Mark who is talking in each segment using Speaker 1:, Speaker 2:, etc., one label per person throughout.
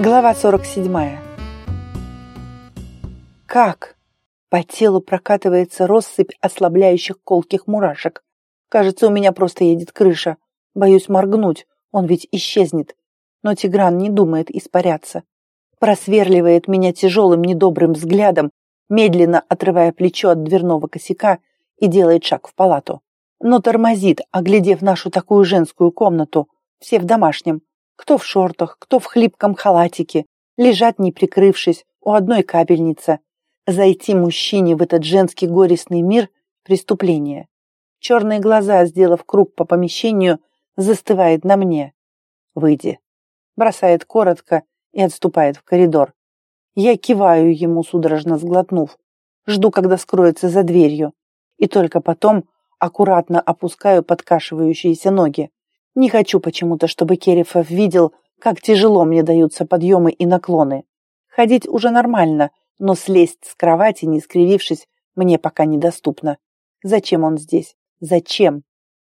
Speaker 1: Глава 47. Как? По телу прокатывается россыпь ослабляющих колких мурашек. Кажется, у меня просто едет крыша. Боюсь моргнуть, он ведь исчезнет. Но Тигран не думает испаряться. Просверливает меня тяжелым недобрым взглядом, медленно отрывая плечо от дверного косяка и делает шаг в палату. Но тормозит, оглядев нашу такую женскую комнату, все в домашнем. Кто в шортах, кто в хлипком халатике, лежат не прикрывшись, у одной капельница. Зайти мужчине в этот женский горестный мир – преступление. Черные глаза, сделав круг по помещению, застывает на мне. «Выйди», бросает коротко и отступает в коридор. Я киваю ему, судорожно сглотнув. Жду, когда скроется за дверью. И только потом аккуратно опускаю подкашивающиеся ноги. Не хочу почему-то, чтобы Керифов видел, как тяжело мне даются подъемы и наклоны. Ходить уже нормально, но слезть с кровати, не скривившись, мне пока недоступно. Зачем он здесь? Зачем?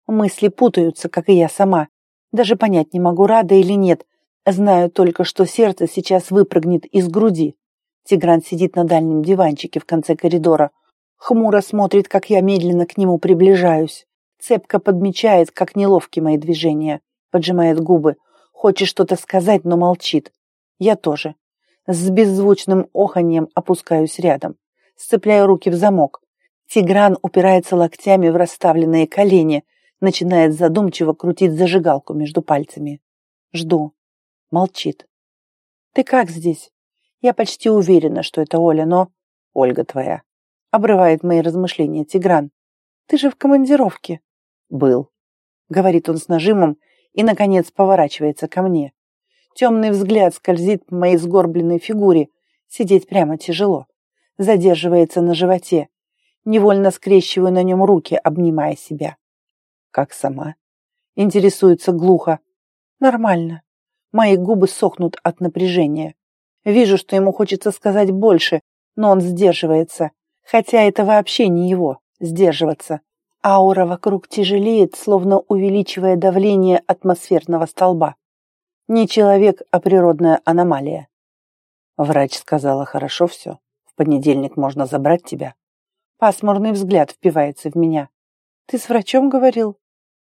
Speaker 1: Мысли путаются, как и я сама. Даже понять не могу, рада или нет. Знаю только, что сердце сейчас выпрыгнет из груди. Тигран сидит на дальнем диванчике в конце коридора. Хмуро смотрит, как я медленно к нему приближаюсь. Цепко подмечает, как неловки мои движения. Поджимает губы. Хочет что-то сказать, но молчит. Я тоже. С беззвучным оханьем опускаюсь рядом. Сцепляю руки в замок. Тигран упирается локтями в расставленные колени, начинает задумчиво крутить зажигалку между пальцами. Жду. Молчит. «Ты как здесь?» Я почти уверена, что это Оля, но... Ольга твоя. Обрывает мои размышления Тигран. Ты же в командировке. Был. Говорит он с нажимом и, наконец, поворачивается ко мне. Темный взгляд скользит по моей сгорбленной фигуре. Сидеть прямо тяжело. Задерживается на животе. Невольно скрещиваю на нем руки, обнимая себя. Как сама? Интересуется глухо. Нормально. Мои губы сохнут от напряжения. Вижу, что ему хочется сказать больше, но он сдерживается. Хотя это вообще не его, сдерживаться. Аура вокруг тяжелеет, словно увеличивая давление атмосферного столба. Не человек, а природная аномалия. Врач сказала, хорошо все. В понедельник можно забрать тебя. Пасмурный взгляд впивается в меня. Ты с врачом говорил?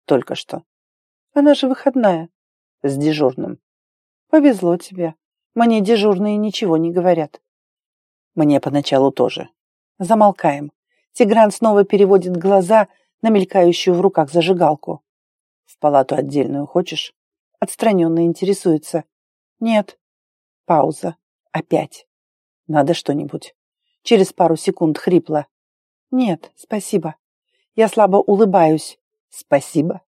Speaker 1: Только что. Она же выходная. С дежурным. Повезло тебе. Мне дежурные ничего не говорят. Мне поначалу тоже. Замолкаем. Тигран снова переводит глаза на мелькающую в руках зажигалку. В палату отдельную хочешь? Отстраненно интересуется. Нет. Пауза. Опять. Надо что-нибудь. Через пару секунд хрипло. Нет, спасибо. Я слабо улыбаюсь. Спасибо.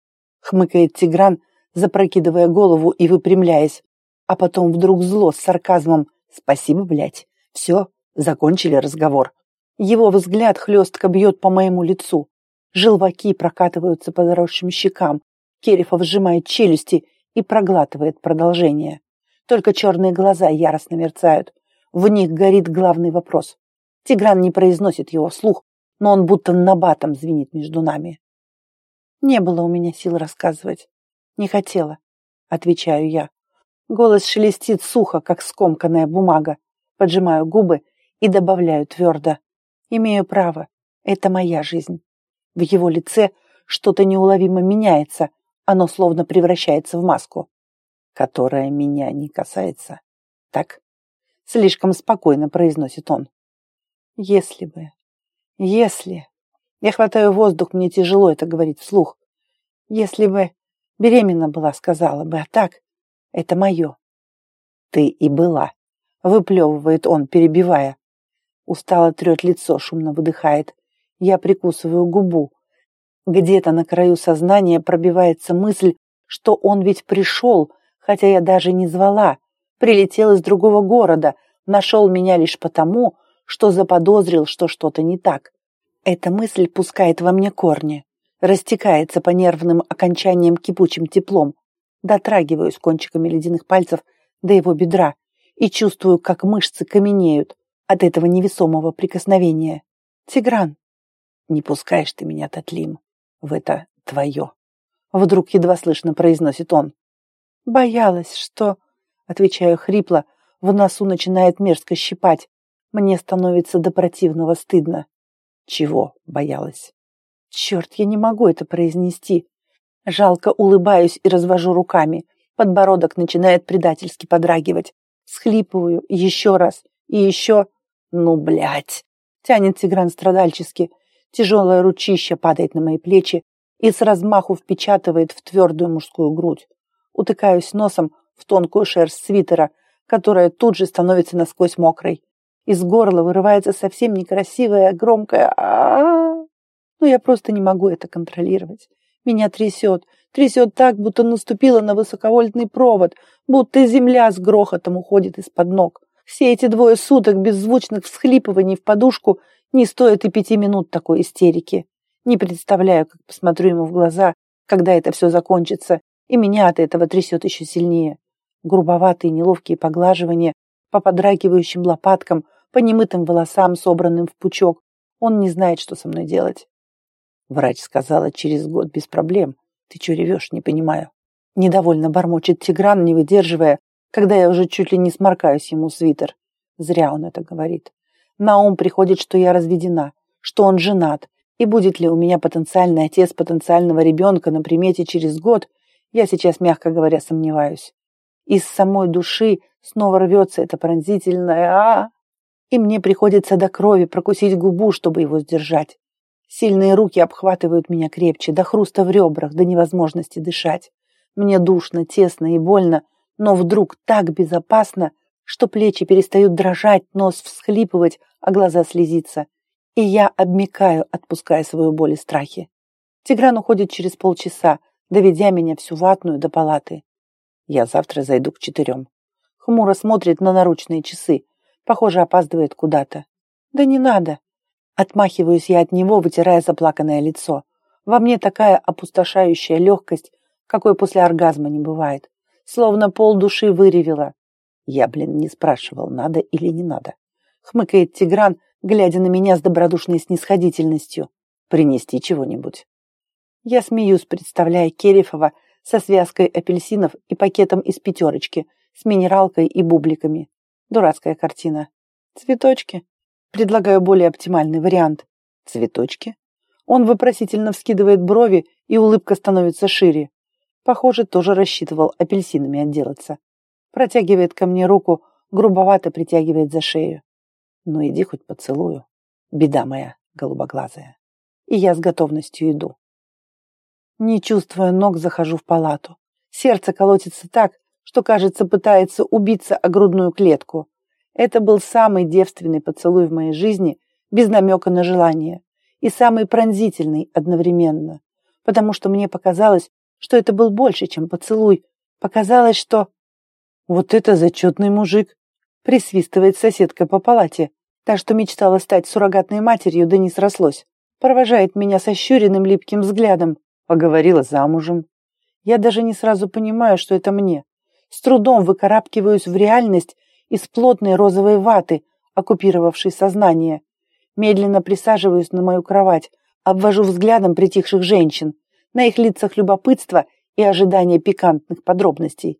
Speaker 1: Хмыкает Тигран, запрокидывая голову и выпрямляясь. А потом вдруг зло с сарказмом. Спасибо, блядь. Все, закончили разговор. Его взгляд хлестко бьет по моему лицу. Желваки прокатываются по заросшим щекам. Керифов сжимает челюсти и проглатывает продолжение. Только черные глаза яростно мерцают. В них горит главный вопрос. Тигран не произносит его вслух, но он будто набатом звенит между нами. Не было у меня сил рассказывать. Не хотела, отвечаю я. Голос шелестит сухо, как скомканная бумага. Поджимаю губы и добавляю твердо. Имею право. Это моя жизнь. В его лице что-то неуловимо меняется, оно словно превращается в маску, которая меня не касается. Так? Слишком спокойно произносит он. Если бы... Если... Я хватаю воздух, мне тяжело это говорить вслух. Если бы беременна была, сказала бы, а так... Это мое. Ты и была. Выплевывает он, перебивая. Устало трет лицо, шумно выдыхает. Я прикусываю губу. Где-то на краю сознания пробивается мысль, что он ведь пришел, хотя я даже не звала. Прилетел из другого города, нашел меня лишь потому, что заподозрил, что что-то не так. Эта мысль пускает во мне корни, растекается по нервным окончаниям кипучим теплом дотрагиваюсь кончиками ледяных пальцев до его бедра и чувствую, как мышцы каменеют от этого невесомого прикосновения. «Тигран!» «Не пускаешь ты меня, Татлим, в это твое!» Вдруг едва слышно произносит он. «Боялась, что...» Отвечаю хрипло, В носу начинает мерзко щипать. Мне становится до противного стыдно. Чего боялась? Черт, я не могу это произнести. Жалко улыбаюсь и развожу руками. Подбородок начинает предательски подрагивать. Схлипываю еще раз и еще. Ну, блядь. Тянет Тигран страдальчески. Тяжелое ручище падает на мои плечи и с размаху впечатывает в твердую мужскую грудь. Утыкаюсь носом в тонкую шерсть свитера, которая тут же становится насквозь мокрой. Из горла вырывается совсем некрасивое, громкое а, -а, -а. Но я просто не могу это контролировать. Меня трясет, трясет так, будто наступила на высоковольтный провод, будто земля с грохотом уходит из-под ног. Все эти двое суток беззвучных всхлипываний в подушку не стоят и пяти минут такой истерики. Не представляю, как посмотрю ему в глаза, когда это все закончится, и меня от этого трясет еще сильнее. Грубоватые неловкие поглаживания по подрагивающим лопаткам, по немытым волосам, собранным в пучок. Он не знает, что со мной делать. Врач сказала, через год без проблем. Ты что ревешь, не понимаю. Недовольно бормочет Тигран, не выдерживая, когда я уже чуть ли не сморкаюсь ему свитер. Зря он это говорит. На ум приходит, что я разведена, что он женат, и будет ли у меня потенциальный отец потенциального ребенка на примете через год, я сейчас, мягко говоря, сомневаюсь. Из самой души снова рвется это пронзительное а, И мне приходится до крови прокусить губу, чтобы его сдержать. Сильные руки обхватывают меня крепче, до хруста в ребрах, до невозможности дышать. Мне душно, тесно и больно, но вдруг так безопасно, что плечи перестают дрожать, нос всхлипывать, а глаза слезиться. И я обмикаю, отпуская свою боль и страхи. Тигран уходит через полчаса, доведя меня всю ватную до палаты. Я завтра зайду к четырем. Хмуро смотрит на наручные часы. Похоже, опаздывает куда-то. Да не надо. Отмахиваюсь я от него, вытирая заплаканное лицо. Во мне такая опустошающая легкость, какой после оргазма не бывает. Словно пол души выревела. Я, блин, не спрашивал, надо или не надо. Хмыкает Тигран, глядя на меня с добродушной снисходительностью. Принести чего-нибудь. Я смеюсь, представляя Керифова со связкой апельсинов и пакетом из пятерочки, с минералкой и бубликами. Дурацкая картина. Цветочки. Предлагаю более оптимальный вариант. Цветочки. Он вопросительно вскидывает брови, и улыбка становится шире. Похоже, тоже рассчитывал апельсинами отделаться. Протягивает ко мне руку, грубовато притягивает за шею. Ну иди хоть поцелую. Беда моя, голубоглазая. И я с готовностью иду. Не чувствуя ног, захожу в палату. Сердце колотится так, что, кажется, пытается убиться о грудную клетку. Это был самый девственный поцелуй в моей жизни, без намека на желание, и самый пронзительный одновременно, потому что мне показалось, что это был больше, чем поцелуй. Показалось, что... Вот это зачетный мужик! Присвистывает соседка по палате. Та, что мечтала стать суррогатной матерью, да не срослось. Провожает меня со щуренным липким взглядом. Поговорила замужем. Я даже не сразу понимаю, что это мне. С трудом выкарабкиваюсь в реальность из плотной розовой ваты, оккупировавшей сознание. Медленно присаживаюсь на мою кровать, обвожу взглядом притихших женщин. На их лицах любопытство и ожидание пикантных подробностей.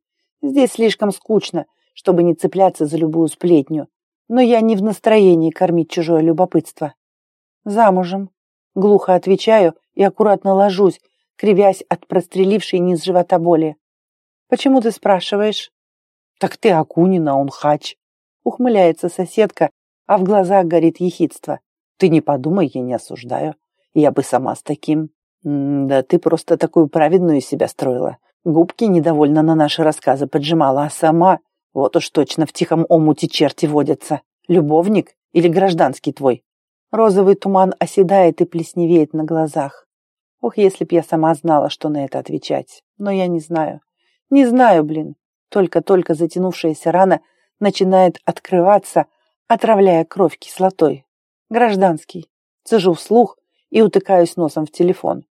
Speaker 1: Здесь слишком скучно, чтобы не цепляться за любую сплетню. Но я не в настроении кормить чужое любопытство. Замужем. Глухо отвечаю и аккуратно ложусь, кривясь от прострелившей низ живота боли. «Почему ты спрашиваешь?» «Так ты Акунина, он хач!» Ухмыляется соседка, а в глазах горит ехидство. «Ты не подумай, я не осуждаю. Я бы сама с таким...» «Да ты просто такую праведную себя строила. Губки недовольно на наши рассказы поджимала, а сама... Вот уж точно в тихом омуте черти водятся. Любовник или гражданский твой?» Розовый туман оседает и плесневеет на глазах. Ох, если б я сама знала, что на это отвечать. Но я не знаю. Не знаю, блин. Только-только затянувшаяся рана начинает открываться, отравляя кровь кислотой. Гражданский. Цежу вслух и утыкаюсь носом в телефон.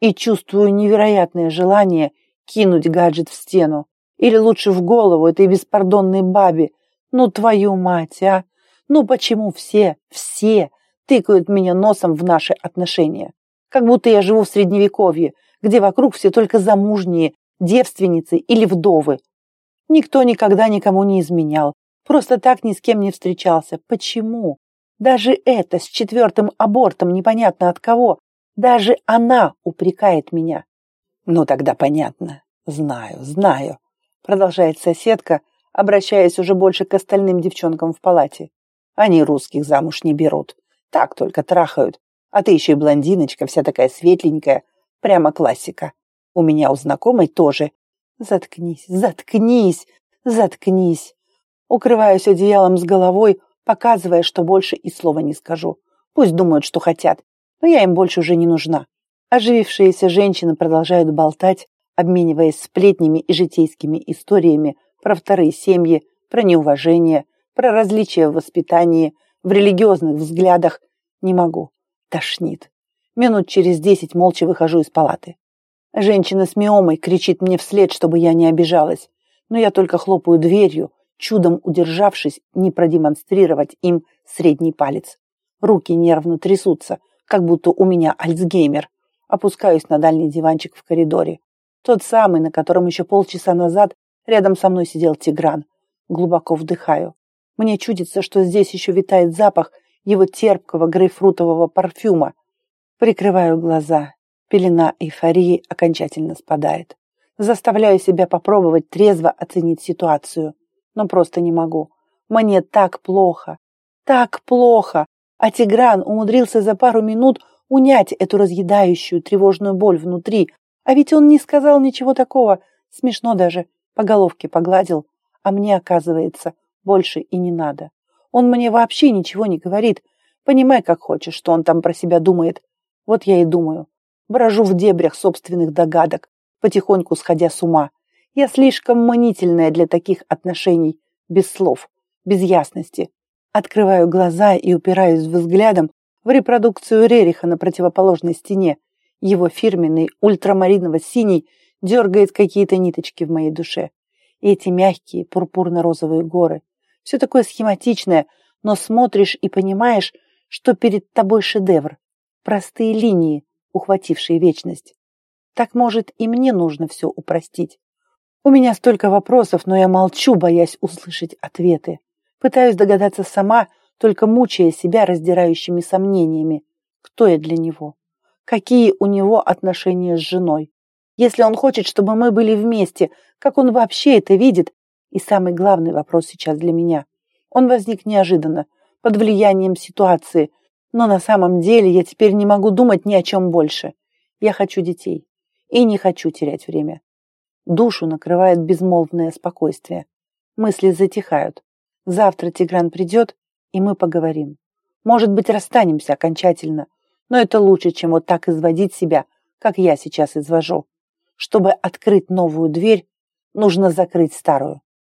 Speaker 1: И чувствую невероятное желание кинуть гаджет в стену. Или лучше в голову этой беспардонной бабе. Ну, твою мать, а! Ну, почему все, все тыкают меня носом в наши отношения? Как будто я живу в Средневековье, где вокруг все только замужние, девственницы или вдовы. Никто никогда никому не изменял, Просто так ни с кем не встречался. Почему? Даже это с четвертым абортом непонятно от кого. Даже она упрекает меня. Ну тогда понятно. Знаю, знаю. Продолжает соседка, обращаясь уже больше к остальным девчонкам в палате. Они русских замуж не берут. Так только трахают. А ты еще и блондиночка, вся такая светленькая. Прямо классика. У меня у знакомой тоже. Заткнись, заткнись, заткнись. Укрываюсь одеялом с головой, показывая, что больше и слова не скажу. Пусть думают, что хотят, но я им больше уже не нужна. Оживившиеся женщины продолжают болтать, обмениваясь сплетнями и житейскими историями про вторые семьи, про неуважение, про различия в воспитании, в религиозных взглядах. Не могу. Тошнит. Минут через десять молча выхожу из палаты. Женщина с миомой кричит мне вслед, чтобы я не обижалась, но я только хлопаю дверью, чудом удержавшись не продемонстрировать им средний палец. Руки нервно трясутся, как будто у меня альцгеймер. Опускаюсь на дальний диванчик в коридоре. Тот самый, на котором еще полчаса назад рядом со мной сидел Тигран. Глубоко вдыхаю. Мне чудится, что здесь еще витает запах его терпкого грейпфрутового парфюма. Прикрываю глаза. Пелена эйфории окончательно спадает. Заставляю себя попробовать трезво оценить ситуацию. Но просто не могу. Мне так плохо. Так плохо. А Тигран умудрился за пару минут унять эту разъедающую тревожную боль внутри. А ведь он не сказал ничего такого. Смешно даже. По головке погладил. А мне, оказывается, больше и не надо. Он мне вообще ничего не говорит. Понимай, как хочешь, что он там про себя думает. Вот я и думаю. Брожу в дебрях собственных догадок, потихоньку сходя с ума. Я слишком манительная для таких отношений, без слов, без ясности. Открываю глаза и упираюсь взглядом в репродукцию Рериха на противоположной стене. Его фирменный ультрамариново-синий дергает какие-то ниточки в моей душе. И эти мягкие пурпурно-розовые горы. Все такое схематичное, но смотришь и понимаешь, что перед тобой шедевр. Простые линии, ухватившие вечность. Так, может, и мне нужно все упростить. У меня столько вопросов, но я молчу, боясь услышать ответы. Пытаюсь догадаться сама, только мучая себя раздирающими сомнениями. Кто я для него? Какие у него отношения с женой? Если он хочет, чтобы мы были вместе, как он вообще это видит? И самый главный вопрос сейчас для меня. Он возник неожиданно, под влиянием ситуации, но на самом деле я теперь не могу думать ни о чем больше. Я хочу детей и не хочу терять время. Душу накрывает безмолвное спокойствие. Мысли затихают. Завтра Тигран придет, и мы поговорим. Может быть, расстанемся окончательно, но это лучше, чем вот так изводить себя, как я сейчас извожу. Чтобы открыть новую дверь, нужно закрыть старую.